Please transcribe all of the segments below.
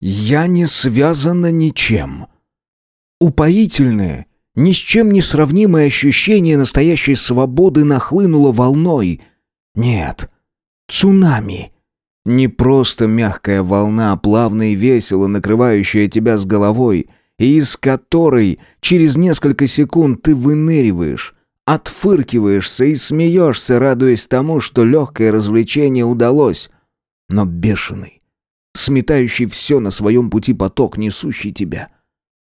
Я не связана ничем. Упоительное, ни с чем не сравнимое ощущение настоящей свободы нахлынуло волной. Нет, цунами. Не просто мягкая волна, плавно и весело накрывающая тебя с головой, и из которой через несколько секунд ты выныриваешь, отфыркиваешься и смеешься, радуясь тому, что легкое развлечение удалось. Но бешеный, сметающий все на своем пути поток, несущий тебя.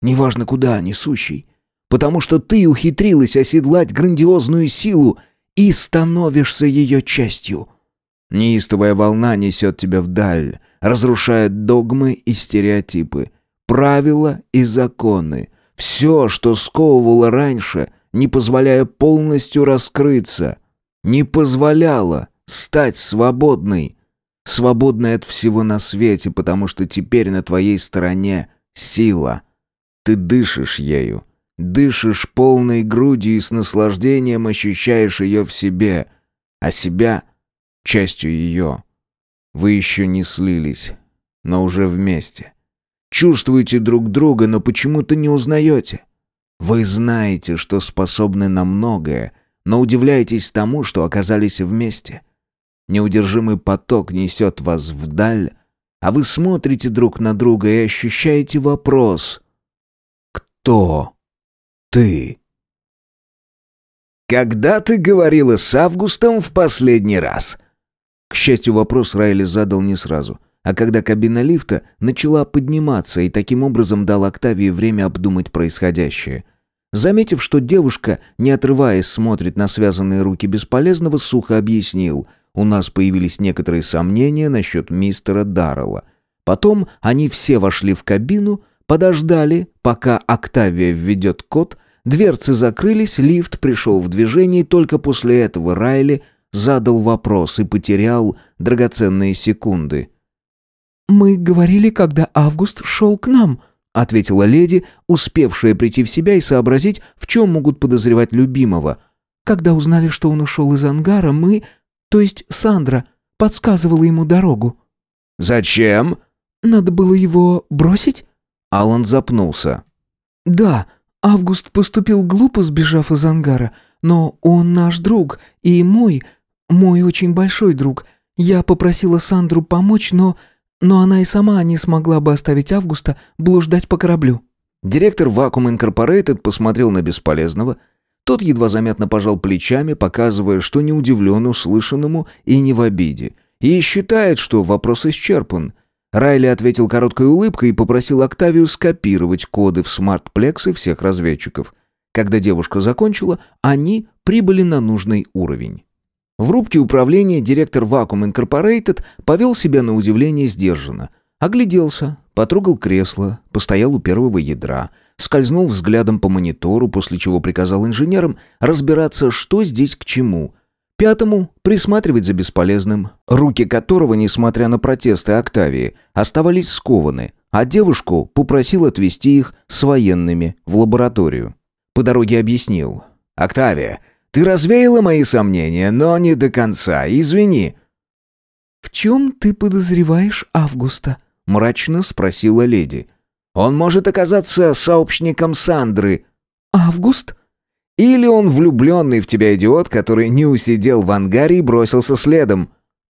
Неважно куда, несущий. Потому что ты ухитрилась оседлать грандиозную силу и становишься ее частью. Неистовая волна несет тебя вдаль, разрушает догмы и стереотипы, правила и законы. Все, что сковывало раньше, не позволяя полностью раскрыться, не позволяло стать свободной. Свободной от всего на свете, потому что теперь на твоей стороне сила. Ты дышишь ею, дышишь полной грудью и с наслаждением ощущаешь ее в себе, а себя — частью ее. Вы еще не слились, но уже вместе. Чувствуете друг друга, но почему-то не узнаете. Вы знаете, что способны на многое, но удивляетесь тому, что оказались вместе. Неудержимый поток несет вас вдаль, а вы смотрите друг на друга и ощущаете вопрос «Кто ты?» «Когда ты говорила с Августом в последний раз?» К счастью, вопрос Райли задал не сразу, а когда кабина лифта начала подниматься и таким образом дал Октавии время обдумать происходящее. Заметив, что девушка, не отрываясь, смотрит на связанные руки бесполезного, сухо объяснил – у нас появились некоторые сомнения насчет мистера Даррелла. Потом они все вошли в кабину, подождали, пока Октавия введет код, дверцы закрылись, лифт пришел в движение, и только после этого Райли задал вопрос и потерял драгоценные секунды. «Мы говорили, когда Август шел к нам», — ответила леди, успевшая прийти в себя и сообразить, в чем могут подозревать любимого. «Когда узнали, что он ушел из ангара, мы то есть Сандра подсказывала ему дорогу. «Зачем?» «Надо было его бросить?» Алан запнулся. «Да, Август поступил глупо, сбежав из ангара, но он наш друг и мой, мой очень большой друг. Я попросила Сандру помочь, но... но она и сама не смогла бы оставить Августа блуждать по кораблю». Директор Vacuum Incorporated посмотрел на бесполезного, тот едва заметно пожал плечами, показывая, что не удивлен услышанному и не в обиде. И считает, что вопрос исчерпан. Райли ответил короткой улыбкой и попросил Октавию скопировать коды в смарт-плексы всех разведчиков. Когда девушка закончила, они прибыли на нужный уровень. В рубке управления директор Vacuum Incorporated повел себя на удивление сдержанно. Огляделся, потрогал кресло, постоял у первого ядра — скользнул взглядом по монитору, после чего приказал инженерам разбираться, что здесь к чему. Пятому — присматривать за бесполезным, руки которого, несмотря на протесты Октавии, оставались скованы, а девушку попросил отвезти их с военными в лабораторию. По дороге объяснил. «Октавия, ты развеяла мои сомнения, но не до конца, извини». «В чем ты подозреваешь Августа?» — мрачно спросила леди. Он может оказаться сообщником Сандры. Август? Или он влюбленный в тебя идиот, который не усидел в ангаре и бросился следом.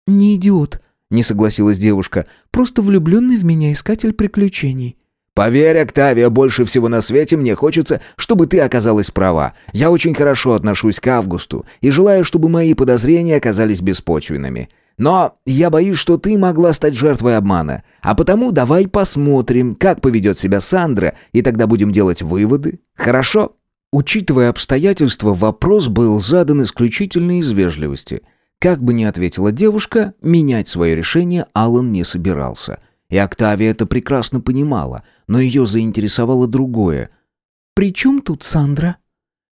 Не идиот, не согласилась девушка. Просто влюбленный в меня искатель приключений. Поверь, Октавия, больше всего на свете мне хочется, чтобы ты оказалась права. Я очень хорошо отношусь к Августу и желаю, чтобы мои подозрения оказались беспочвенными. Но я боюсь, что ты могла стать жертвой обмана. А потому давай посмотрим, как поведет себя Сандра, и тогда будем делать выводы. Хорошо?» Учитывая обстоятельства, вопрос был задан исключительно из вежливости. Как бы ни ответила девушка, менять свое решение Алан не собирался. И Октавия это прекрасно понимала, но ее заинтересовало другое. «При чем тут Сандра?»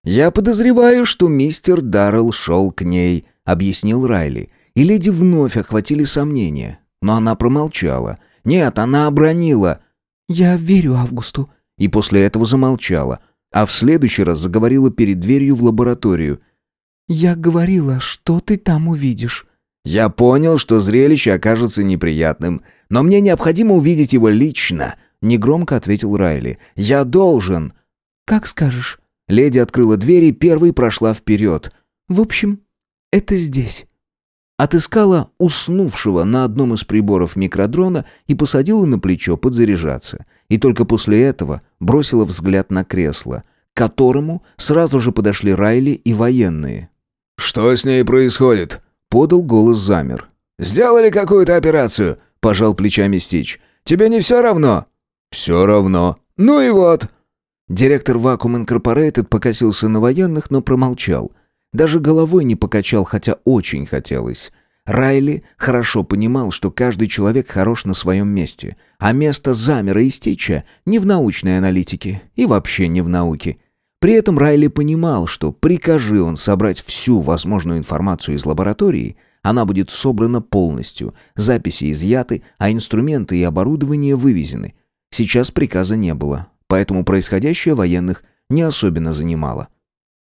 «Я подозреваю, что мистер Даррелл шел к ней», — объяснил Райли и леди вновь охватили сомнения. Но она промолчала. Нет, она обронила. «Я верю Августу». И после этого замолчала. А в следующий раз заговорила перед дверью в лабораторию. «Я говорила, что ты там увидишь. «Я понял, что зрелище окажется неприятным, но мне необходимо увидеть его лично», — негромко ответил Райли. «Я должен». «Как скажешь». Леди открыла дверь и первой прошла вперед. «В общем, это здесь». Отыскала уснувшего на одном из приборов микродрона и посадила на плечо подзаряжаться. И только после этого бросила взгляд на кресло, к которому сразу же подошли Райли и военные. «Что с ней происходит?» — подал голос замер. «Сделали какую-то операцию?» — пожал плечами Стич. «Тебе не все равно?» «Все равно. Ну и вот». Директор Vacuum Incorporated покосился на военных, но промолчал — даже головой не покачал, хотя очень хотелось. Райли хорошо понимал, что каждый человек хорош на своем месте, а место замера и стича не в научной аналитике и вообще не в науке. При этом Райли понимал, что прикажи он собрать всю возможную информацию из лаборатории, она будет собрана полностью, записи изъяты, а инструменты и оборудование вывезены. Сейчас приказа не было, поэтому происходящее военных не особенно занимало.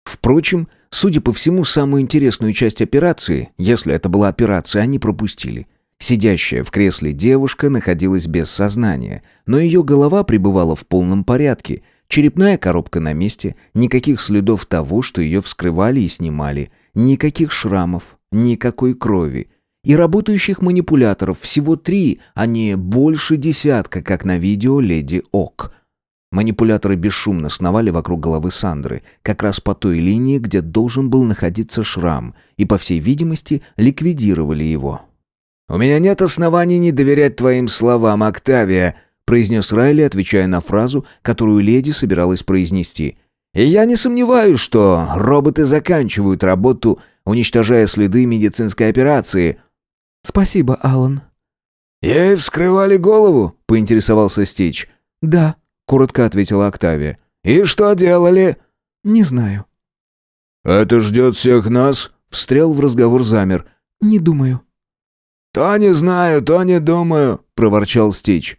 Впрочем, судя по всему, самую интересную часть операции, если это была операция, они пропустили. Сидящая в кресле девушка находилась без сознания, но ее голова пребывала в полном порядке, черепная коробка на месте, никаких следов того, что ее вскрывали и снимали, никаких шрамов, никакой крови. И работающих манипуляторов всего три, а не больше десятка, как на видео «Леди Ок». Манипуляторы бесшумно сновали вокруг головы Сандры, как раз по той линии, где должен был находиться шрам, и, по всей видимости, ликвидировали его. «У меня нет оснований не доверять твоим словам, Октавия», произнес Райли, отвечая на фразу, которую леди собиралась произнести. «И я не сомневаюсь, что роботы заканчивают работу, уничтожая следы медицинской операции». «Спасибо, Алан». «Ей вскрывали голову?» — поинтересовался Стич. «Да», — коротко ответила Октавия. «И что делали?» «Не знаю». «Это ждет всех нас?» — встрял в разговор замер. «Не думаю». «То не знаю, то не думаю», — проворчал Стич.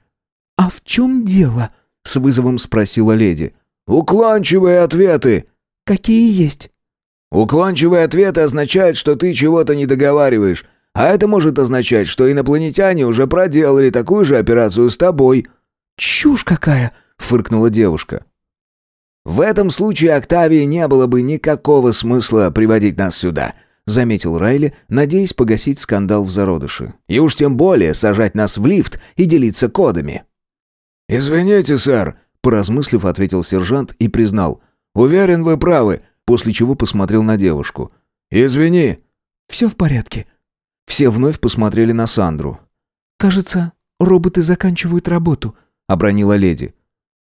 «А в чем дело?» — с вызовом спросила леди. «Уклончивые ответы». «Какие есть?» «Уклончивые ответы означают, что ты чего-то не договариваешь, а это может означать, что инопланетяне уже проделали такую же операцию с тобой». «Чушь какая!» — фыркнула девушка. «В этом случае Октавии не было бы никакого смысла приводить нас сюда», — заметил Райли, надеясь погасить скандал в зародыше. «И уж тем более сажать нас в лифт и делиться кодами». «Извините, сэр», — поразмыслив, ответил сержант и признал. «Уверен, вы правы», после чего посмотрел на девушку. «Извини». «Все в порядке». Все вновь посмотрели на Сандру. «Кажется, роботы заканчивают работу», — обронила леди.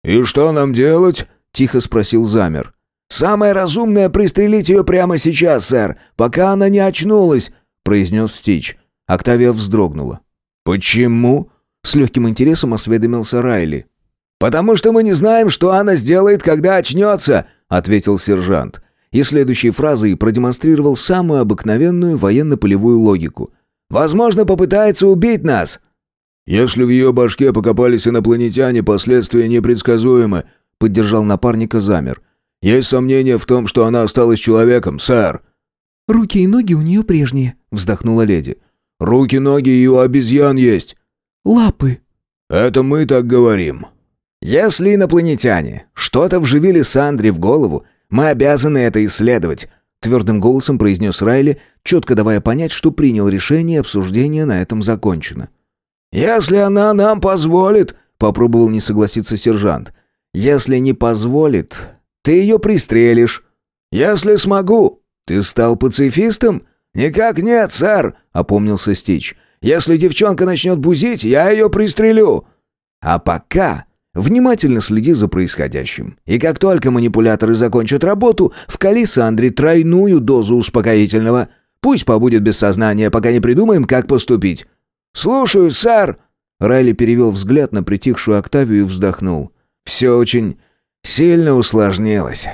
«И что нам делать?» — тихо спросил Замер. «Самое разумное — пристрелить ее прямо сейчас, сэр, пока она не очнулась», — произнес Стич. Октавия вздрогнула. «Почему?» — с легким интересом осведомился Райли. «Потому что мы не знаем, что она сделает, когда очнется», — ответил сержант. И следующей фразой продемонстрировал самую обыкновенную военно-полевую логику. «Возможно, попытается убить нас». «Если в ее башке покопались инопланетяне, последствия непредсказуемы», — поддержал напарника Замер. «Есть сомнения в том, что она осталась человеком, сэр». «Руки и ноги у нее прежние», — вздохнула леди. «Руки, ноги и у обезьян есть». «Лапы». «Это мы так говорим». «Если инопланетяне что-то вживили Сандре в голову, мы обязаны это исследовать», — твердым голосом произнес Райли, четко давая понять, что принял решение, обсуждение на этом закончено. «Если она нам позволит», — попробовал не согласиться сержант. «Если не позволит, ты ее пристрелишь. Если смогу, ты стал пацифистом?» «Никак нет, сэр», — опомнился Стич. «Если девчонка начнет бузить, я ее пристрелю». «А пока внимательно следи за происходящим. И как только манипуляторы закончат работу, вкали Сандре тройную дозу успокоительного. Пусть побудет без сознания, пока не придумаем, как поступить. «Слушаю, сэр!» Райли перевел взгляд на притихшую Октавию и вздохнул. «Все очень сильно усложнилось».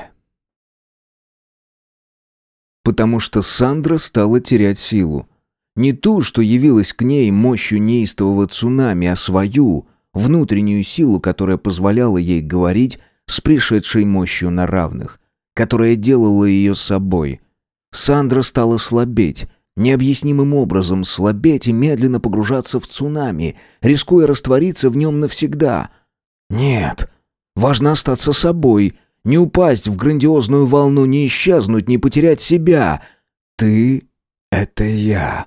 Потому что Сандра стала терять силу. Не ту, что явилась к ней мощью неистового цунами, а свою, внутреннюю силу, которая позволяла ей говорить с пришедшей мощью на равных, которая делала ее собой. Сандра стала слабеть, необъяснимым образом слабеть и медленно погружаться в цунами, рискуя раствориться в нем навсегда. Нет, важно остаться собой, не упасть в грандиозную волну, не исчезнуть, не потерять себя. Ты — это я.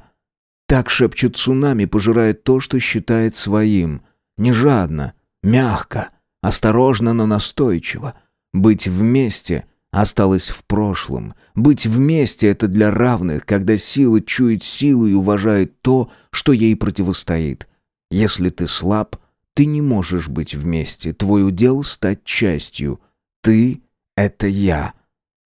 Так шепчет цунами, пожирает то, что считает своим. Не жадно, мягко, осторожно, но настойчиво. Быть вместе осталось в прошлом. Быть вместе — это для равных, когда сила чует силу и уважает то, что ей противостоит. Если ты слаб, ты не можешь быть вместе, твой удел — стать частью. Ты — это я.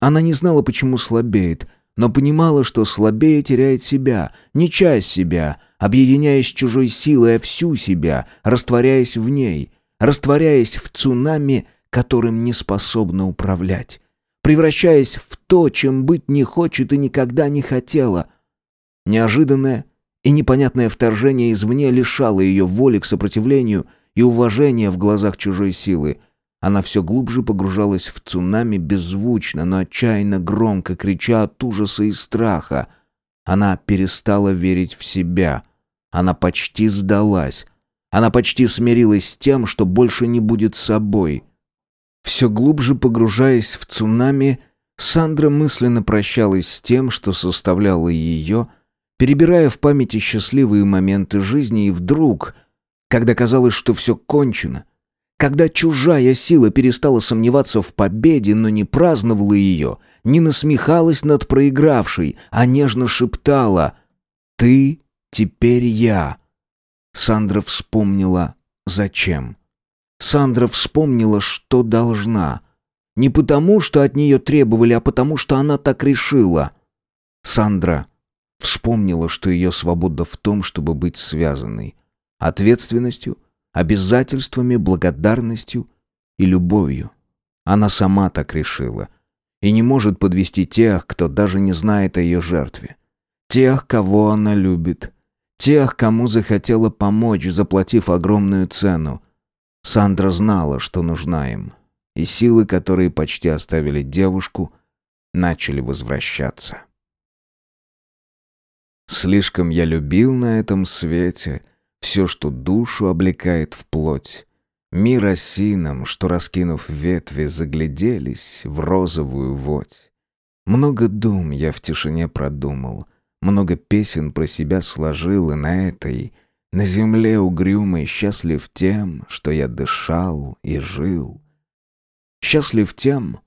Она не знала, почему слабеет, но понимала, что слабее теряет себя, не часть себя, объединяясь с чужой силой, а всю себя, растворяясь в ней, растворяясь в цунами, которым не способна управлять превращаясь в то, чем быть не хочет и никогда не хотела. Неожиданное и непонятное вторжение извне лишало ее воли к сопротивлению и уважения в глазах чужой силы. Она все глубже погружалась в цунами беззвучно, но отчаянно громко, крича от ужаса и страха. Она перестала верить в себя. Она почти сдалась. Она почти смирилась с тем, что больше не будет собой — все глубже погружаясь в цунами, Сандра мысленно прощалась с тем, что составляло ее, перебирая в памяти счастливые моменты жизни, и вдруг, когда казалось, что все кончено, когда чужая сила перестала сомневаться в победе, но не праздновала ее, не насмехалась над проигравшей, а нежно шептала «Ты теперь я». Сандра вспомнила «Зачем?». Сандра вспомнила, что должна. Не потому, что от нее требовали, а потому, что она так решила. Сандра вспомнила, что ее свобода в том, чтобы быть связанной. Ответственностью, обязательствами, благодарностью и любовью. Она сама так решила. И не может подвести тех, кто даже не знает о ее жертве. Тех, кого она любит. Тех, кому захотела помочь, заплатив огромную цену. Сандра знала, что нужна им, и силы, которые почти оставили девушку, начали возвращаться. Слишком я любил на этом свете все, что душу облекает в плоть. Мир осином, что, раскинув ветви, загляделись в розовую водь. Много дум я в тишине продумал, много песен про себя сложил, и на этой на земле угрюмый счастлив тем, что я дышал и жил. Счастлив тем,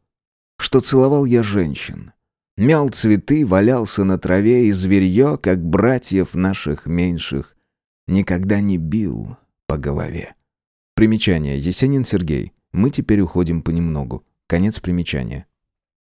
что целовал я женщин. Мял цветы, валялся на траве, и зверье, как братьев наших меньших, никогда не бил по голове. Примечание. Есенин Сергей. Мы теперь уходим понемногу. Конец примечания.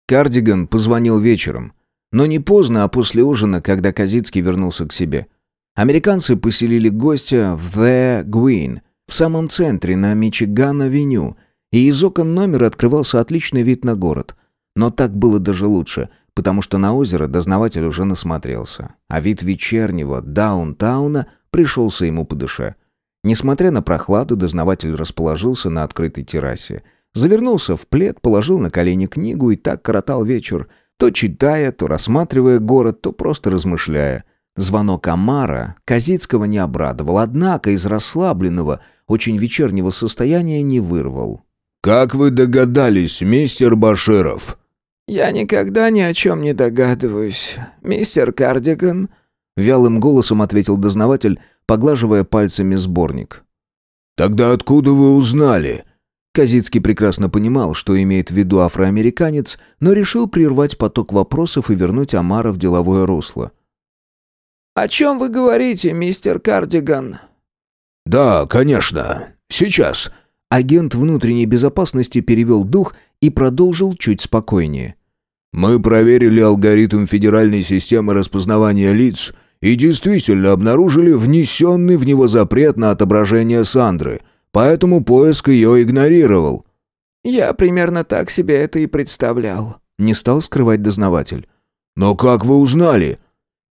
Кардиган позвонил вечером. Но не поздно, а после ужина, когда Казицкий вернулся к себе – Американцы поселили гостя в The Gwyn, в самом центре, на Мичиган-авеню, и из окон номера открывался отличный вид на город. Но так было даже лучше, потому что на озеро дознаватель уже насмотрелся, а вид вечернего даунтауна пришелся ему по душе. Несмотря на прохладу, дознаватель расположился на открытой террасе. Завернулся в плед, положил на колени книгу и так коротал вечер, то читая, то рассматривая город, то просто размышляя. Звонок Амара Казицкого не обрадовал, однако из расслабленного, очень вечернего состояния не вырвал. «Как вы догадались, мистер Баширов?» «Я никогда ни о чем не догадываюсь, мистер Кардиган», — вялым голосом ответил дознаватель, поглаживая пальцами сборник. «Тогда откуда вы узнали?» Казицкий прекрасно понимал, что имеет в виду афроамериканец, но решил прервать поток вопросов и вернуть Амара в деловое русло. «О чем вы говорите, мистер Кардиган?» «Да, конечно. Сейчас». Агент внутренней безопасности перевел дух и продолжил чуть спокойнее. «Мы проверили алгоритм федеральной системы распознавания лиц и действительно обнаружили внесенный в него запрет на отображение Сандры, поэтому поиск ее игнорировал». «Я примерно так себе это и представлял», — не стал скрывать дознаватель. «Но как вы узнали?»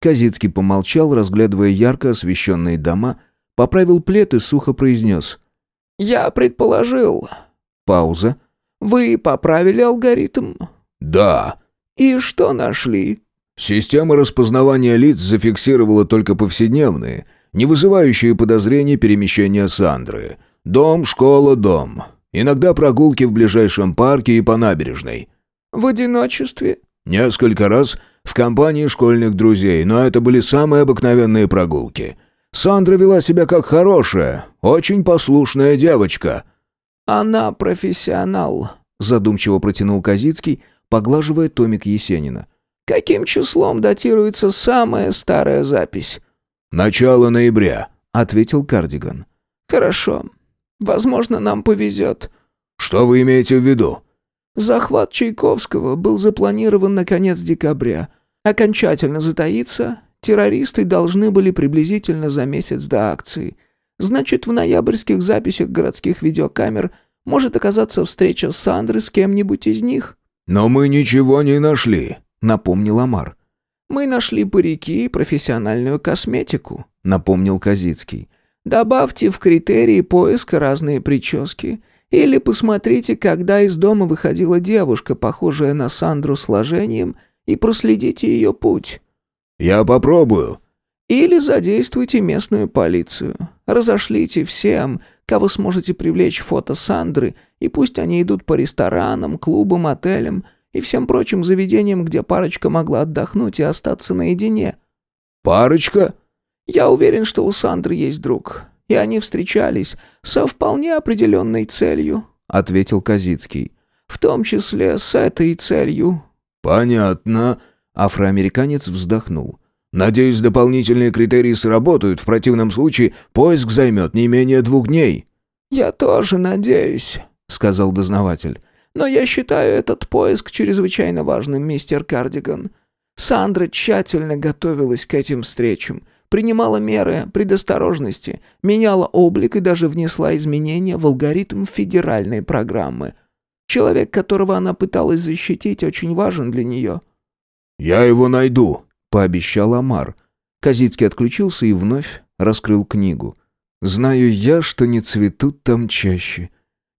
Казицкий помолчал, разглядывая ярко освещенные дома, поправил плед и сухо произнес. «Я предположил». Пауза. «Вы поправили алгоритм?» «Да». «И что нашли?» Система распознавания лиц зафиксировала только повседневные, не вызывающие подозрений перемещения Сандры. Дом, школа, дом. Иногда прогулки в ближайшем парке и по набережной. В одиночестве? Несколько раз в компании школьных друзей, но это были самые обыкновенные прогулки. Сандра вела себя как хорошая, очень послушная девочка. Она профессионал, задумчиво протянул Казицкий, поглаживая томик Есенина. Каким числом датируется самая старая запись? Начало ноября, ответил Кардиган. Хорошо. Возможно, нам повезет. Что вы имеете в виду? Захват Чайковского был запланирован на конец декабря. Окончательно затаиться террористы должны были приблизительно за месяц до акции. Значит, в ноябрьских записях городских видеокамер может оказаться встреча Сандры с кем-нибудь из них. «Но мы ничего не нашли», — напомнил Амар. «Мы нашли парики и профессиональную косметику», — напомнил Казицкий. Добавьте в критерии поиска разные прически. Или посмотрите, когда из дома выходила девушка, похожая на Сандру сложением, и проследите ее путь. «Я попробую». Или задействуйте местную полицию. Разошлите всем, кого сможете привлечь фото Сандры, и пусть они идут по ресторанам, клубам, отелям и всем прочим заведениям, где парочка могла отдохнуть и остаться наедине. «Парочка?» Я уверен, что у Сандры есть друг, и они встречались со вполне определенной целью», — ответил Казицкий. «В том числе с этой целью». «Понятно», — афроамериканец вздохнул. «Надеюсь, дополнительные критерии сработают, в противном случае поиск займет не менее двух дней». «Я тоже надеюсь», — сказал дознаватель. «Но я считаю этот поиск чрезвычайно важным, мистер Кардиган. Сандра тщательно готовилась к этим встречам» принимала меры предосторожности, меняла облик и даже внесла изменения в алгоритм федеральной программы. Человек, которого она пыталась защитить, очень важен для нее. «Я его найду», — пообещал Амар. Казицкий отключился и вновь раскрыл книгу. «Знаю я, что не цветут там чаще,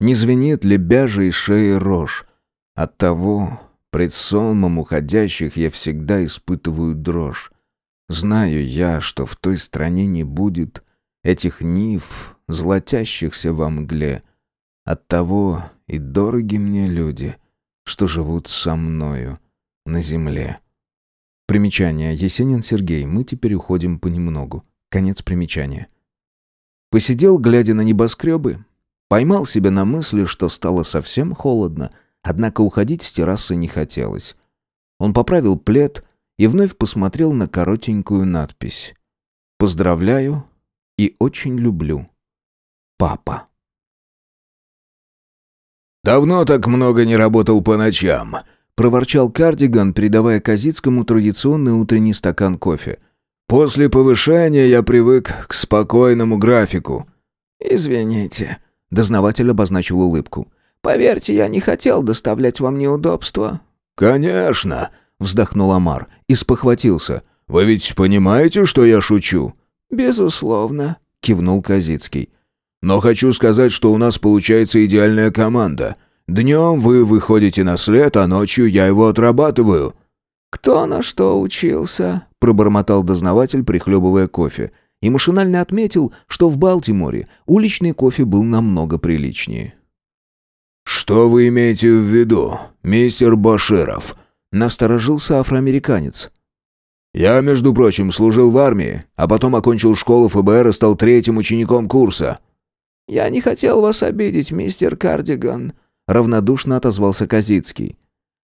не звенит лебяжа и шеи рожь. Оттого пред сонмом уходящих я всегда испытываю дрожь. Знаю я, что в той стране не будет этих нив, золотящихся во мгле. Оттого и дороги мне люди, что живут со мною на земле. Примечание. Есенин Сергей. Мы теперь уходим понемногу. Конец примечания. Посидел, глядя на небоскребы. Поймал себя на мысли, что стало совсем холодно, однако уходить с террасы не хотелось. Он поправил плед и вновь посмотрел на коротенькую надпись. «Поздравляю и очень люблю. Папа». «Давно так много не работал по ночам», — проворчал Кардиган, передавая Казицкому традиционный утренний стакан кофе. «После повышения я привык к спокойному графику». «Извините», — дознаватель обозначил улыбку. «Поверьте, я не хотел доставлять вам неудобства». «Конечно», вздохнул Амар и спохватился. «Вы ведь понимаете, что я шучу?» «Безусловно», — кивнул Казицкий. «Но хочу сказать, что у нас получается идеальная команда. Днем вы выходите на след, а ночью я его отрабатываю». «Кто на что учился?» — пробормотал дознаватель, прихлебывая кофе. И машинально отметил, что в Балтиморе уличный кофе был намного приличнее. «Что вы имеете в виду, мистер Баширов?» Насторожился афроамериканец. «Я, между прочим, служил в армии, а потом окончил школу ФБР и стал третьим учеником курса». «Я не хотел вас обидеть, мистер Кардиган», — равнодушно отозвался Казицкий.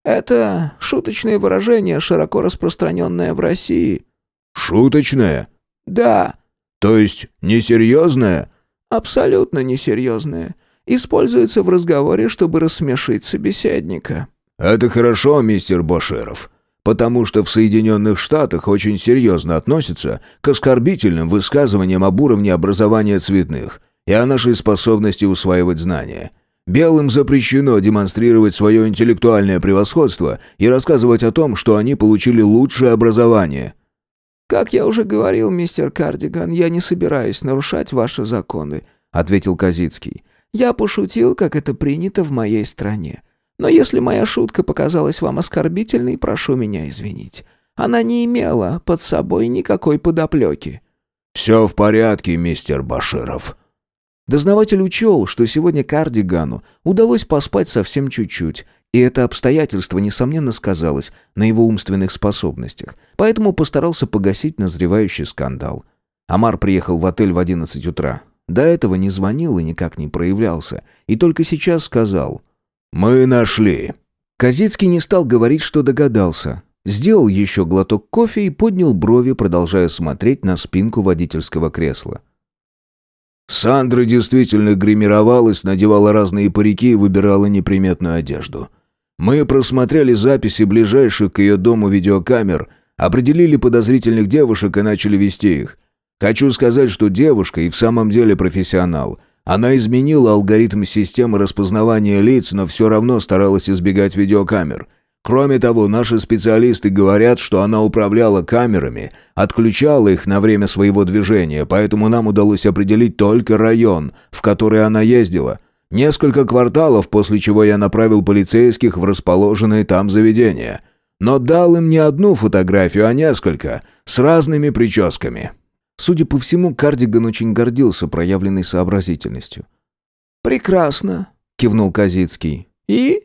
«Это шуточное выражение, широко распространенное в России». «Шуточное?» «Да». «То есть несерьезное?» «Абсолютно несерьезное. Используется в разговоре, чтобы рассмешить собеседника». «Это хорошо, мистер Бошеров, потому что в Соединенных Штатах очень серьезно относятся к оскорбительным высказываниям об уровне образования цветных и о нашей способности усваивать знания». Белым запрещено демонстрировать свое интеллектуальное превосходство и рассказывать о том, что они получили лучшее образование. «Как я уже говорил, мистер Кардиган, я не собираюсь нарушать ваши законы», — ответил Казицкий. «Я пошутил, как это принято в моей стране. Но если моя шутка показалась вам оскорбительной, прошу меня извинить. Она не имела под собой никакой подоплеки». «Все в порядке, мистер Баширов». Дознаватель учел, что сегодня Кардигану удалось поспать совсем чуть-чуть, и это обстоятельство, несомненно, сказалось на его умственных способностях, поэтому постарался погасить назревающий скандал. Амар приехал в отель в 11 утра. До этого не звонил и никак не проявлялся, и только сейчас сказал «Мы нашли». Казицкий не стал говорить, что догадался. Сделал еще глоток кофе и поднял брови, продолжая смотреть на спинку водительского кресла. Сандра действительно гримировалась, надевала разные парики и выбирала неприметную одежду. Мы просмотрели записи ближайших к ее дому видеокамер, определили подозрительных девушек и начали вести их. Хочу сказать, что девушка и в самом деле профессионал. Она изменила алгоритм системы распознавания лиц, но все равно старалась избегать видеокамер. Кроме того, наши специалисты говорят, что она управляла камерами, отключала их на время своего движения, поэтому нам удалось определить только район, в который она ездила. Несколько кварталов, после чего я направил полицейских в расположенные там заведения. Но дал им не одну фотографию, а несколько, с разными прическами. Судя по всему, Кардиган очень гордился проявленной сообразительностью. «Прекрасно», — кивнул Казицкий. «И?»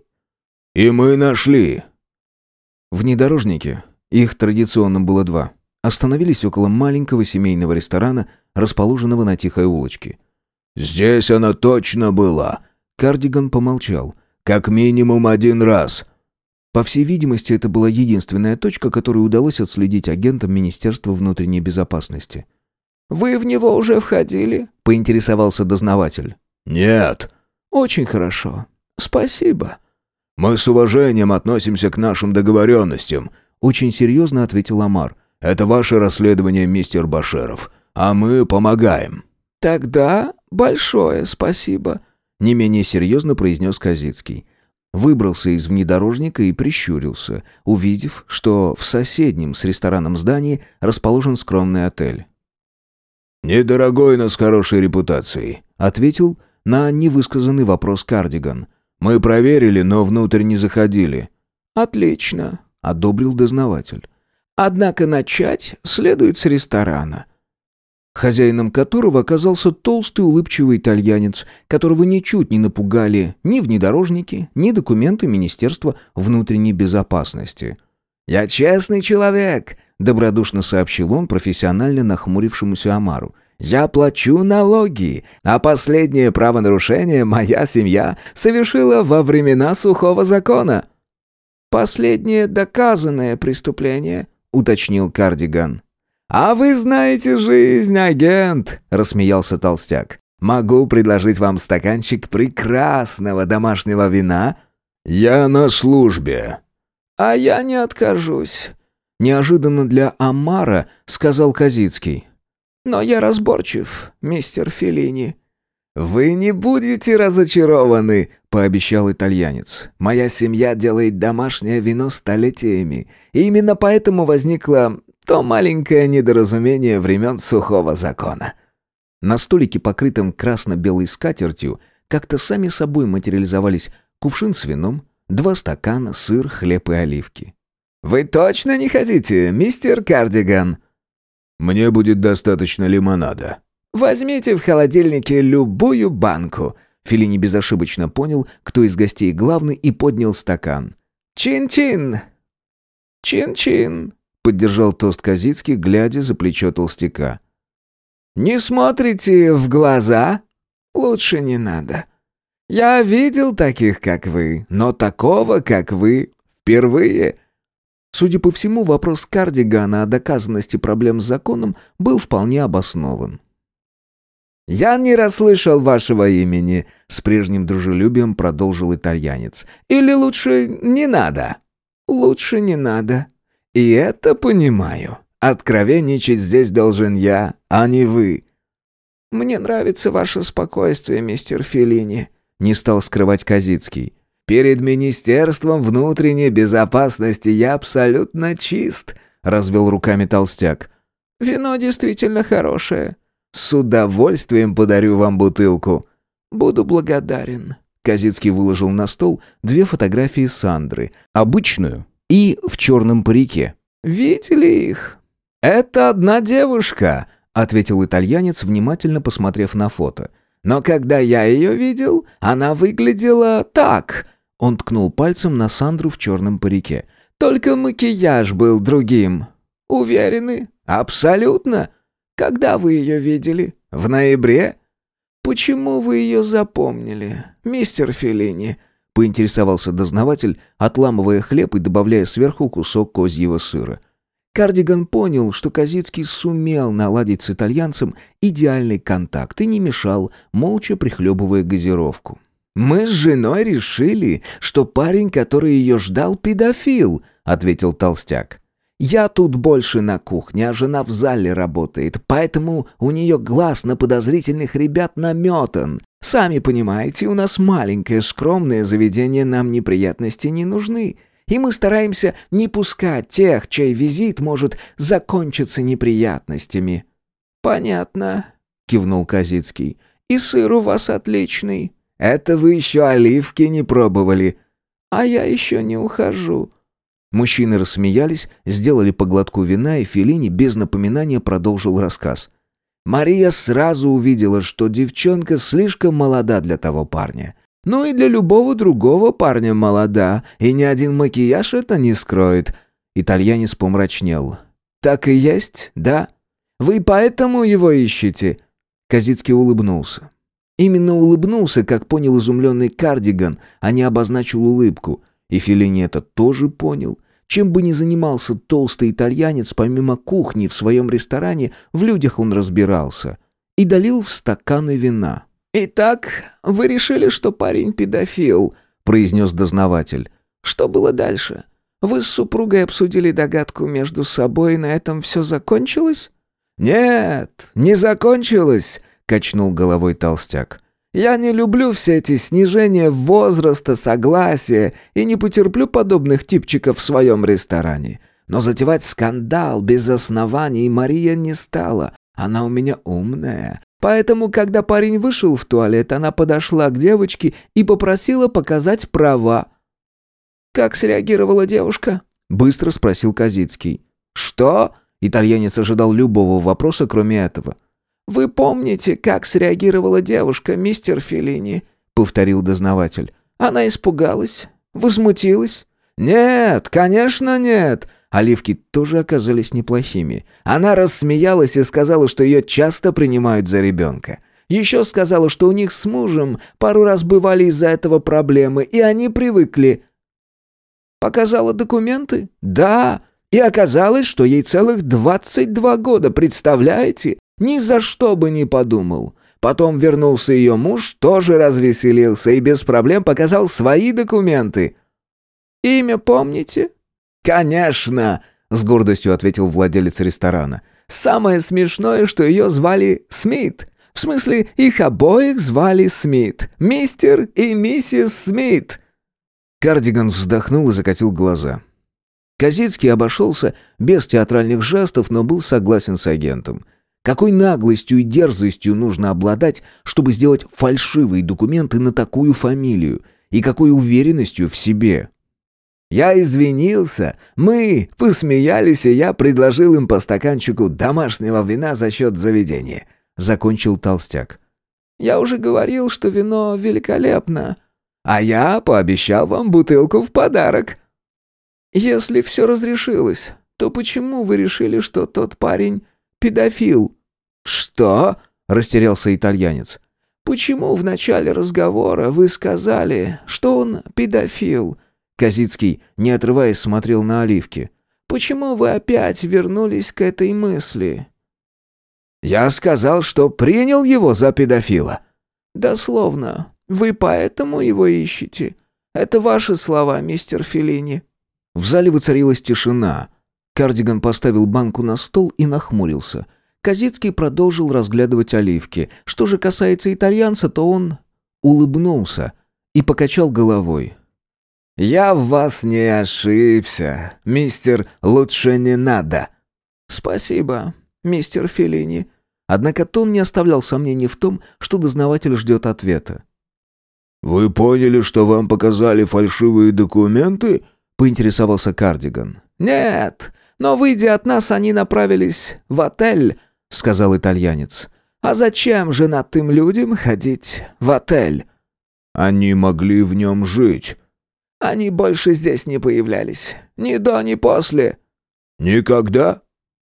«И мы нашли». Внедорожники, их традиционно было два, остановились около маленького семейного ресторана, расположенного на тихой улочке. «Здесь она точно была!» Кардиган помолчал. «Как минимум один раз!» По всей видимости, это была единственная точка, которую удалось отследить агентам Министерства внутренней безопасности. «Вы в него уже входили?» — поинтересовался дознаватель. «Нет». «Очень хорошо. Спасибо». «Мы с уважением относимся к нашим договоренностям», — очень серьезно ответил Амар. «Это ваше расследование, мистер Башеров, а мы помогаем». «Тогда большое спасибо», — не менее серьезно произнес Казицкий. Выбрался из внедорожника и прищурился, увидев, что в соседнем с рестораном здании расположен скромный отель. «Недорогой, но с хорошей репутацией», — ответил на невысказанный вопрос Кардиган. «Мы проверили, но внутрь не заходили». «Отлично», — одобрил дознаватель. «Однако начать следует с ресторана» хозяином которого оказался толстый улыбчивый итальянец, которого ничуть не напугали ни внедорожники, ни документы Министерства внутренней безопасности. «Я честный человек», — добродушно сообщил он профессионально нахмурившемуся Амару. «Я плачу налоги, а последнее правонарушение моя семья совершила во времена сухого закона». «Последнее доказанное преступление», — уточнил Кардиган. «А вы знаете жизнь, агент!» — рассмеялся толстяк. «Могу предложить вам стаканчик прекрасного домашнего вина?» «Я на службе». «А я не откажусь», — неожиданно для Амара сказал Казицкий. «Но я разборчив, мистер Феллини». «Вы не будете разочарованы», — пообещал итальянец. «Моя семья делает домашнее вино столетиями. И именно поэтому возникла то маленькое недоразумение времен сухого закона. На столике, покрытом красно-белой скатертью, как-то сами собой материализовались кувшин с вином, два стакана, сыр, хлеб и оливки. «Вы точно не хотите, мистер Кардиган?» «Мне будет достаточно лимонада». «Возьмите в холодильнике любую банку». Филини безошибочно понял, кто из гостей главный, и поднял стакан. «Чин-чин!» «Чин-чин!» поддержал тост Казицкий, глядя за плечо толстяка. «Не смотрите в глаза? Лучше не надо. Я видел таких, как вы, но такого, как вы, впервые». Судя по всему, вопрос Кардигана о доказанности проблем с законом был вполне обоснован. «Я не расслышал вашего имени», — с прежним дружелюбием продолжил итальянец. «Или лучше не надо?» «Лучше не надо», и это понимаю. Откровенничать здесь должен я, а не вы. Мне нравится ваше спокойствие, мистер Феллини, не стал скрывать Казицкий. Перед Министерством внутренней безопасности я абсолютно чист, развел руками толстяк. Вино действительно хорошее. С удовольствием подарю вам бутылку. Буду благодарен. Казицкий выложил на стол две фотографии Сандры, обычную и в черном парике. видели их?» «Это одна девушка», — ответил итальянец, внимательно посмотрев на фото. «Но когда я ее видел, она выглядела так». Он ткнул пальцем на Сандру в черном парике. «Только макияж был другим». «Уверены? Абсолютно. Когда вы ее видели? В ноябре?» «Почему вы ее запомнили, мистер Феллини?» — поинтересовался дознаватель, отламывая хлеб и добавляя сверху кусок козьего сыра. Кардиган понял, что Казицкий сумел наладить с итальянцем идеальный контакт и не мешал, молча прихлебывая газировку. «Мы с женой решили, что парень, который ее ждал, педофил», — ответил толстяк. «Я тут больше на кухне, а жена в зале работает, поэтому у нее глаз на подозрительных ребят наметан. Сами понимаете, у нас маленькое скромное заведение, нам неприятности не нужны и мы стараемся не пускать тех, чей визит может закончиться неприятностями». «Понятно», — кивнул Казицкий. «И сыр у вас отличный». «Это вы еще оливки не пробовали». «А я еще не ухожу». Мужчины рассмеялись, сделали по глотку вина, и Феллини без напоминания продолжил рассказ. Мария сразу увидела, что девчонка слишком молода для того парня. Ну и для любого другого парня молода, и ни один макияж это не скроет». Итальянец помрачнел. «Так и есть, да? Вы поэтому его ищете?» Казицкий улыбнулся. Именно улыбнулся, как понял изумленный кардиган, а не обозначил улыбку. И Филини это тоже понял. Чем бы ни занимался толстый итальянец, помимо кухни в своем ресторане, в людях он разбирался. И долил в стаканы вина. «Итак, вы решили, что парень педофил», — произнес дознаватель. «Что было дальше? Вы с супругой обсудили догадку между собой, и на этом все закончилось?» «Нет, не закончилось», — качнул головой толстяк. «Я не люблю все эти снижения возраста, согласия и не потерплю подобных типчиков в своем ресторане. Но затевать скандал без оснований Мария не стала. Она у меня умная, Поэтому, когда парень вышел в туалет, она подошла к девочке и попросила показать права. «Как среагировала девушка?» — быстро спросил Казицкий. «Что?» — итальянец ожидал любого вопроса, кроме этого. «Вы помните, как среагировала девушка, мистер Феллини?» — повторил дознаватель. «Она испугалась? Возмутилась?» «Нет, конечно нет!» Оливки тоже оказались неплохими. Она рассмеялась и сказала, что ее часто принимают за ребенка. Еще сказала, что у них с мужем пару раз бывали из-за этого проблемы, и они привыкли. Показала документы? Да. И оказалось, что ей целых 22 года, представляете? Ни за что бы не подумал. Потом вернулся ее муж, тоже развеселился и без проблем показал свои документы. «Имя помните?» «Конечно!» — с гордостью ответил владелец ресторана. «Самое смешное, что ее звали Смит. В смысле, их обоих звали Смит. Мистер и миссис Смит». Кардиган вздохнул и закатил глаза. Казицкий обошелся без театральных жестов, но был согласен с агентом. Какой наглостью и дерзостью нужно обладать, чтобы сделать фальшивые документы на такую фамилию? И какой уверенностью в себе? Я извинился, мы посмеялись, и я предложил им по стаканчику домашнего вина за счет заведения», — закончил толстяк. «Я уже говорил, что вино великолепно, а я пообещал вам бутылку в подарок». «Если все разрешилось, то почему вы решили, что тот парень педофил?» «Что?» — растерялся итальянец. «Почему в начале разговора вы сказали, что он педофил?» Казицкий, не отрываясь, смотрел на оливки. «Почему вы опять вернулись к этой мысли?» «Я сказал, что принял его за педофила». «Дословно. Вы поэтому его ищете? Это ваши слова, мистер Феллини». В зале воцарилась тишина. Кардиган поставил банку на стол и нахмурился. Казицкий продолжил разглядывать оливки. Что же касается итальянца, то он улыбнулся и покачал головой. «Я в вас не ошибся, мистер Лучше не надо». «Спасибо, мистер Феллини». Однако тон не оставлял сомнений в том, что дознаватель ждет ответа. «Вы поняли, что вам показали фальшивые документы?» — поинтересовался Кардиган. «Нет, Но, выйдя от нас, они направились в отель», — сказал итальянец. «А зачем женатым людям ходить в отель?» «Они могли в нем жить». «Они больше здесь не появлялись. Ни до, ни после». «Никогда?»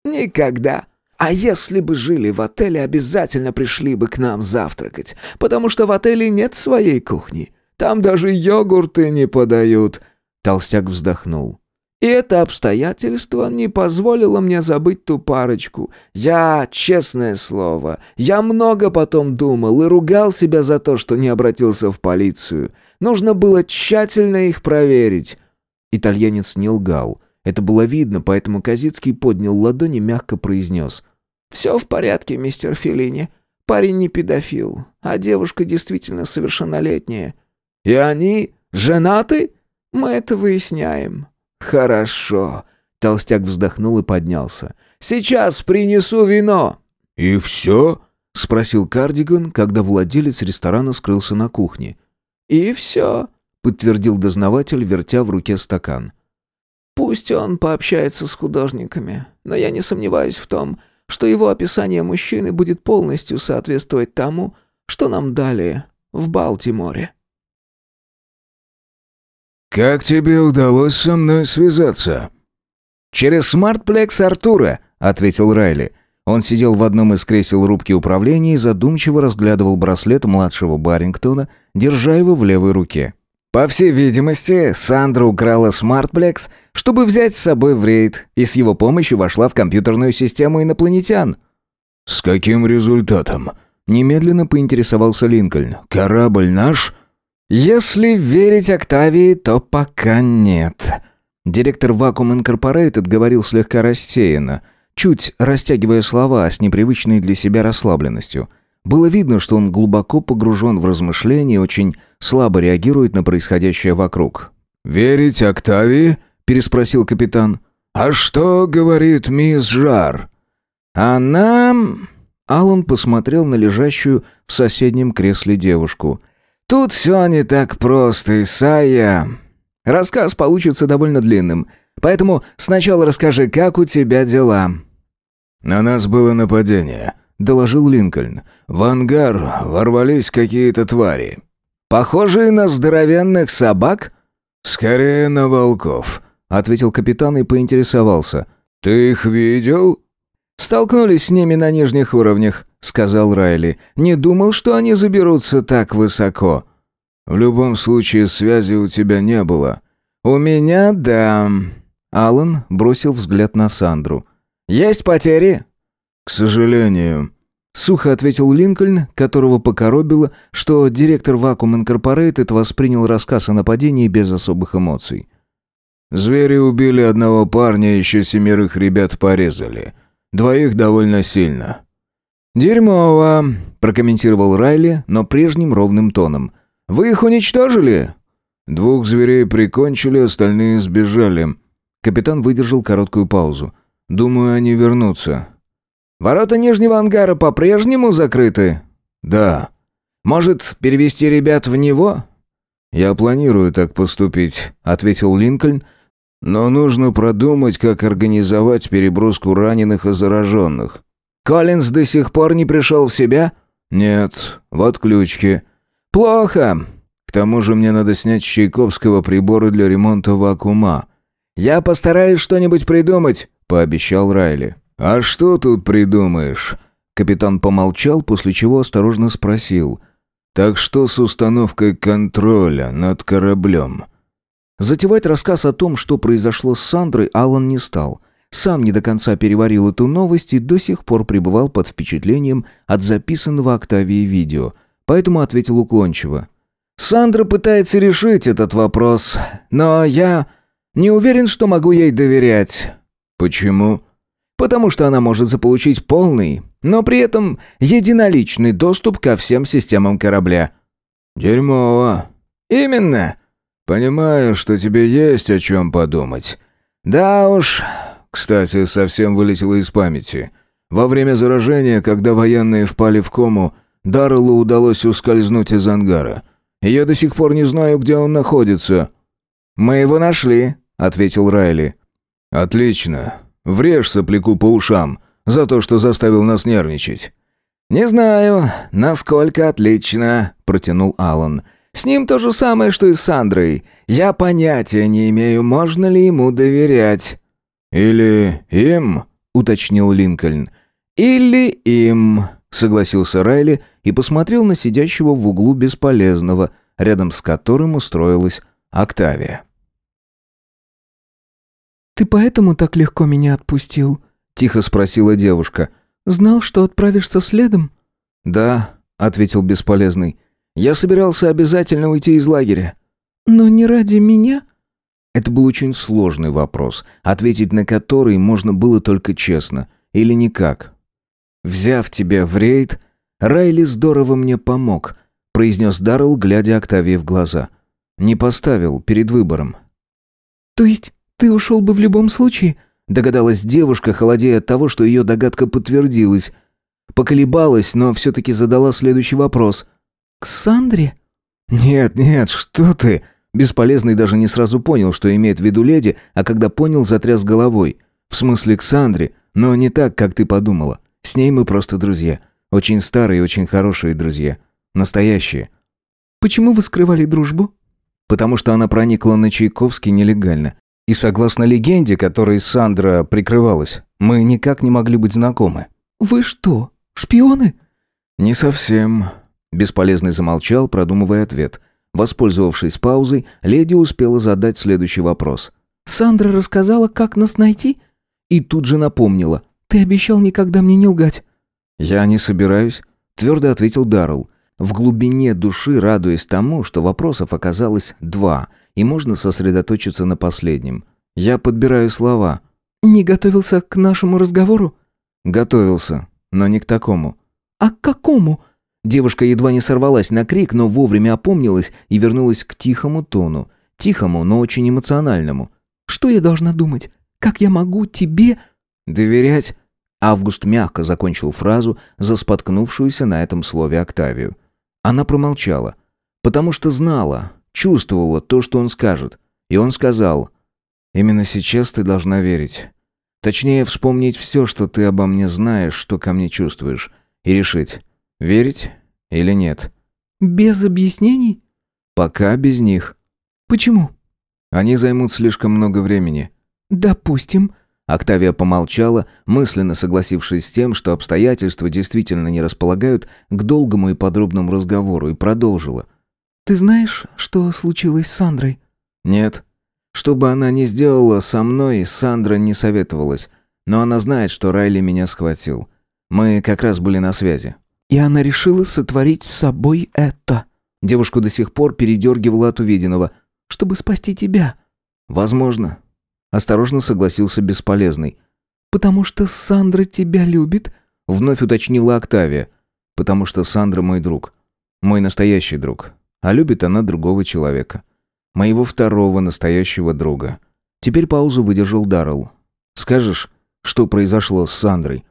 «Никогда. А если бы жили в отеле, обязательно пришли бы к нам завтракать, потому что в отеле нет своей кухни. Там даже йогурты не подают». Толстяк вздохнул. И это обстоятельство не позволило мне забыть ту парочку. Я, честное слово, я много потом думал и ругал себя за то, что не обратился в полицию. Нужно было тщательно их проверить. Итальянец не лгал. Это было видно, поэтому Казицкий поднял ладони и мягко произнес. «Все в порядке, мистер Филини. Парень не педофил, а девушка действительно совершеннолетняя. И они женаты? Мы это выясняем». «Хорошо». Толстяк вздохнул и поднялся. «Сейчас принесу вино». «И все?» — спросил Кардиган, когда владелец ресторана скрылся на кухне. «И все», — подтвердил дознаватель, вертя в руке стакан. «Пусть он пообщается с художниками, но я не сомневаюсь в том, что его описание мужчины будет полностью соответствовать тому, что нам дали в Балтиморе». «Как тебе удалось со мной связаться?» «Через смартплекс Артура», — ответил Райли. Он сидел в одном из кресел рубки управления и задумчиво разглядывал браслет младшего Барингтона, держа его в левой руке. По всей видимости, Сандра украла смартплекс, чтобы взять с собой в рейд, и с его помощью вошла в компьютерную систему инопланетян. «С каким результатом?» Немедленно поинтересовался Линкольн. «Корабль наш?» «Если верить Октавии, то пока нет». Директор Vacuum Incorporated говорил слегка рассеянно, чуть растягивая слова с непривычной для себя расслабленностью. Было видно, что он глубоко погружен в размышления и очень слабо реагирует на происходящее вокруг. «Верить Октавии?» – переспросил капитан. «А что говорит мисс Жар?» «Она...» Алан посмотрел на лежащую в соседнем кресле девушку. «Тут все не так просто, Исайя. Рассказ получится довольно длинным, поэтому сначала расскажи, как у тебя дела». «На нас было нападение», — доложил Линкольн. «В ангар ворвались какие-то твари». «Похожие на здоровенных собак?» «Скорее на волков», — ответил капитан и поинтересовался. «Ты их видел?» «Столкнулись с ними на нижних уровнях», — сказал Райли. «Не думал, что они заберутся так высоко». «В любом случае, связи у тебя не было». «У меня, да». Алан бросил взгляд на Сандру. «Есть потери?» «К сожалению». Сухо ответил Линкольн, которого покоробило, что директор Vacuum Incorporated воспринял рассказ о нападении без особых эмоций. «Звери убили одного парня, еще семерых ребят порезали. Двоих довольно сильно». «Дерьмово», — прокомментировал Райли, но прежним ровным тоном. «Вы их уничтожили?» «Двух зверей прикончили, остальные сбежали». Капитан выдержал короткую паузу. «Думаю, они вернутся». «Ворота нижнего ангара по-прежнему закрыты?» «Да». «Может, перевести ребят в него?» «Я планирую так поступить», — ответил Линкольн, но нужно продумать, как организовать переброску раненых и зараженных. Коллинз до сих пор не пришел в себя? Нет, в отключке. Плохо. К тому же мне надо снять с Чайковского приборы для ремонта вакуума. Я постараюсь что-нибудь придумать, пообещал Райли. А что тут придумаешь? Капитан помолчал, после чего осторожно спросил: "Так что с установкой контроля над кораблем?» Затевать рассказ о том, что произошло с Сандрой, Алан не стал. Сам не до конца переварил эту новость и до сих пор пребывал под впечатлением от записанного Октавией видео, поэтому ответил уклончиво. «Сандра пытается решить этот вопрос, но я не уверен, что могу ей доверять». «Почему?» «Потому что она может заполучить полный, но при этом единоличный доступ ко всем системам корабля». «Дерьмово». «Именно». «Понимаю, что тебе есть о чем подумать». «Да уж». Кстати, совсем вылетело из памяти. Во время заражения, когда военные впали в кому, Дарреллу удалось ускользнуть из ангара. Я до сих пор не знаю, где он находится». «Мы его нашли», — ответил Райли. «Отлично. Врежь сопляку по ушам за то, что заставил нас нервничать». «Не знаю, насколько отлично», — протянул Алан. «С ним то же самое, что и с Сандрой. Я понятия не имею, можно ли ему доверять». «Или им?» — уточнил Линкольн. «Или им», — согласился Райли и посмотрел на сидящего в углу бесполезного, рядом с которым устроилась Октавия. «Ты поэтому так легко меня отпустил?» — тихо спросила девушка. «Знал, что отправишься следом?» «Да», — ответил бесполезный. «Я собирался обязательно уйти из лагеря». «Но не ради меня?» Это был очень сложный вопрос, ответить на который можно было только честно или никак. «Взяв тебя в рейд, Райли здорово мне помог», — произнес Даррелл, глядя Октавии в глаза. «Не поставил перед выбором». «То есть ты ушел бы в любом случае?» Догадалась девушка, холодея от того, что ее догадка подтвердилась. Поколебалась, но все-таки задала следующий вопрос. «К Сандре?» «Нет, нет, что ты!» Бесполезный даже не сразу понял, что имеет в виду леди, а когда понял, затряс головой. «В смысле к Сандре, но не так, как ты подумала. С ней мы просто друзья. Очень старые и очень хорошие друзья. Настоящие». «Почему вы скрывали дружбу?» «Потому что она проникла на Чайковский нелегально. И согласно легенде, которой Сандра прикрывалась, мы никак не могли быть знакомы. «Вы что, шпионы?» «Не совсем». Бесполезный замолчал, продумывая ответ. Воспользовавшись паузой, леди успела задать следующий вопрос. «Сандра рассказала, как нас найти?» И тут же напомнила. «Ты обещал никогда мне не лгать». «Я не собираюсь», — твердо ответил Даррелл. В глубине души радуясь тому, что вопросов оказалось два, и можно сосредоточиться на последнем. Я подбираю слова. «Не готовился к нашему разговору?» «Готовился, но не к такому». «А к какому?» Девушка едва не сорвалась на крик, но вовремя опомнилась и вернулась к тихому тону. Тихому, но очень эмоциональному. «Что я должна думать? Как я могу тебе...» «Доверять?» Август мягко закончил фразу, заспоткнувшуюся на этом слове Октавию. Она промолчала, потому что знала, чувствовала то, что он скажет. И он сказал, «Именно сейчас ты должна верить. Точнее, вспомнить все, что ты обо мне знаешь, что ко мне чувствуешь, и решить, верить или нет». «Без объяснений?» «Пока без них». «Почему?» «Они займут слишком много времени». «Допустим». Октавия помолчала, мысленно согласившись с тем, что обстоятельства действительно не располагают к долгому и подробному разговору, и продолжила – «Ты знаешь, что случилось с Сандрой?» «Нет. Что бы она ни сделала со мной, Сандра не советовалась. Но она знает, что Райли меня схватил. Мы как раз были на связи». «И она решила сотворить с собой это?» Девушку до сих пор передергивала от увиденного. «Чтобы спасти тебя?» «Возможно». Осторожно согласился бесполезный. «Потому что Сандра тебя любит?» Вновь уточнила Октавия. «Потому что Сандра мой друг. Мой настоящий друг. А любит она другого человека. Моего второго настоящего друга. Теперь паузу выдержал Даррелл. «Скажешь, что произошло с Сандрой?»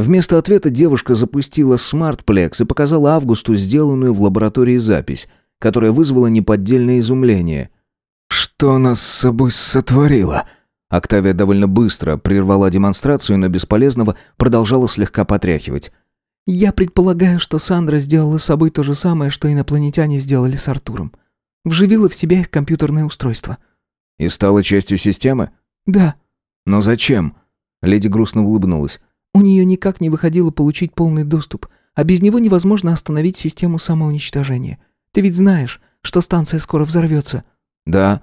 Вместо ответа девушка запустила смартплекс и показала Августу сделанную в лаборатории запись, которая вызвала неподдельное изумление. «Что она с собой сотворила?» Октавия довольно быстро прервала демонстрацию, но бесполезного продолжала слегка потряхивать. Я предполагаю, что Сандра сделала с собой то же самое, что инопланетяне сделали с Артуром. Вживила в себя их компьютерное устройство. И стала частью системы? Да. Но зачем? Леди грустно улыбнулась. У нее никак не выходило получить полный доступ, а без него невозможно остановить систему самоуничтожения. Ты ведь знаешь, что станция скоро взорвется. Да.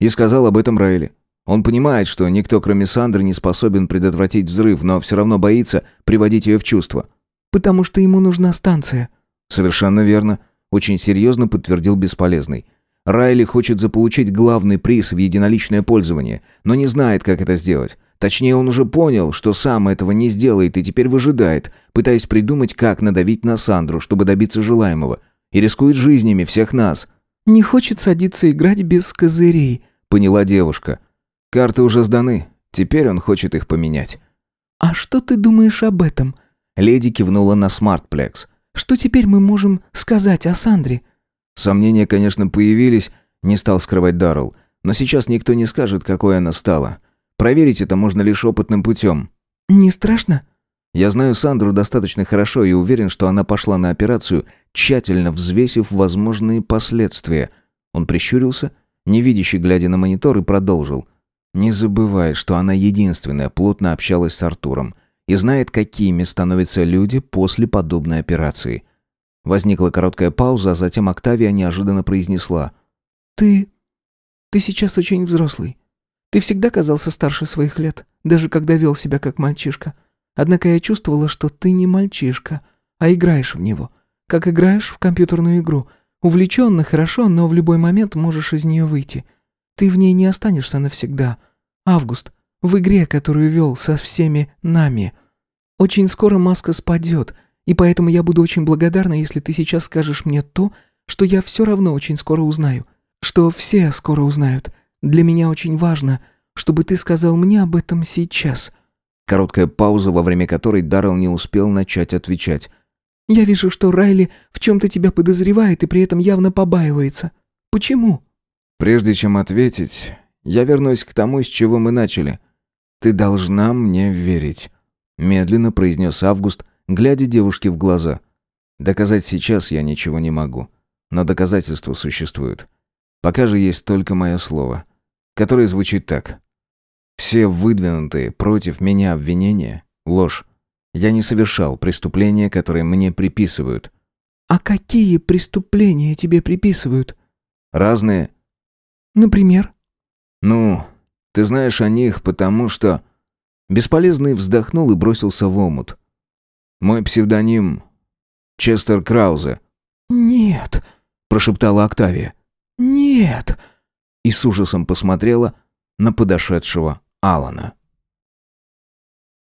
И сказал об этом Райли. Он понимает, что никто, кроме Сандры, не способен предотвратить взрыв, но все равно боится приводить ее в чувство. «Потому что ему нужна станция». «Совершенно верно», — очень серьезно подтвердил Бесполезный. «Райли хочет заполучить главный приз в единоличное пользование, но не знает, как это сделать. Точнее, он уже понял, что сам этого не сделает и теперь выжидает, пытаясь придумать, как надавить на Сандру, чтобы добиться желаемого. И рискует жизнями всех нас». «Не хочет садиться играть без козырей», — поняла девушка. «Карты уже сданы. Теперь он хочет их поменять». «А что ты думаешь об этом?» Леди кивнула на смартплекс. «Что теперь мы можем сказать о Сандре?» Сомнения, конечно, появились, не стал скрывать Даррелл. Но сейчас никто не скажет, какой она стала. Проверить это можно лишь опытным путем». «Не страшно?» Я знаю Сандру достаточно хорошо и уверен, что она пошла на операцию, тщательно взвесив возможные последствия. Он прищурился, невидящий, глядя на монитор, и продолжил. «Не забывай, что она единственная плотно общалась с Артуром и знает, какими становятся люди после подобной операции». Возникла короткая пауза, а затем Октавия неожиданно произнесла. «Ты... ты сейчас очень взрослый. Ты всегда казался старше своих лет, даже когда вел себя как мальчишка. Однако я чувствовала, что ты не мальчишка, а играешь в него. Как играешь в компьютерную игру. Увлеченно, хорошо, но в любой момент можешь из нее выйти. Ты в ней не останешься навсегда. Август, в игре, которую вел со всеми нами. Очень скоро маска спадет, и поэтому я буду очень благодарна, если ты сейчас скажешь мне то, что я все равно очень скоро узнаю. Что все скоро узнают. Для меня очень важно, чтобы ты сказал мне об этом сейчас. Короткая пауза, во время которой Даррелл не успел начать отвечать. «Я вижу, что Райли в чем-то тебя подозревает и при этом явно побаивается. Почему?» «Прежде чем ответить, я вернусь к тому, с чего мы начали. Ты должна мне верить», — медленно произнес Август, глядя девушке в глаза. «Доказать сейчас я ничего не могу, но доказательства существуют. Пока же есть только мое слово, которое звучит так. Все выдвинутые против меня обвинения — ложь. Я не совершал преступления, которые мне приписывают. А какие преступления тебе приписывают? Разные. Например? Ну, ты знаешь о них, потому что... Бесполезный вздохнул и бросился в омут. Мой псевдоним — Честер Краузе. «Нет», — прошептала Октавия. «Нет». И с ужасом посмотрела на подошедшего Алана.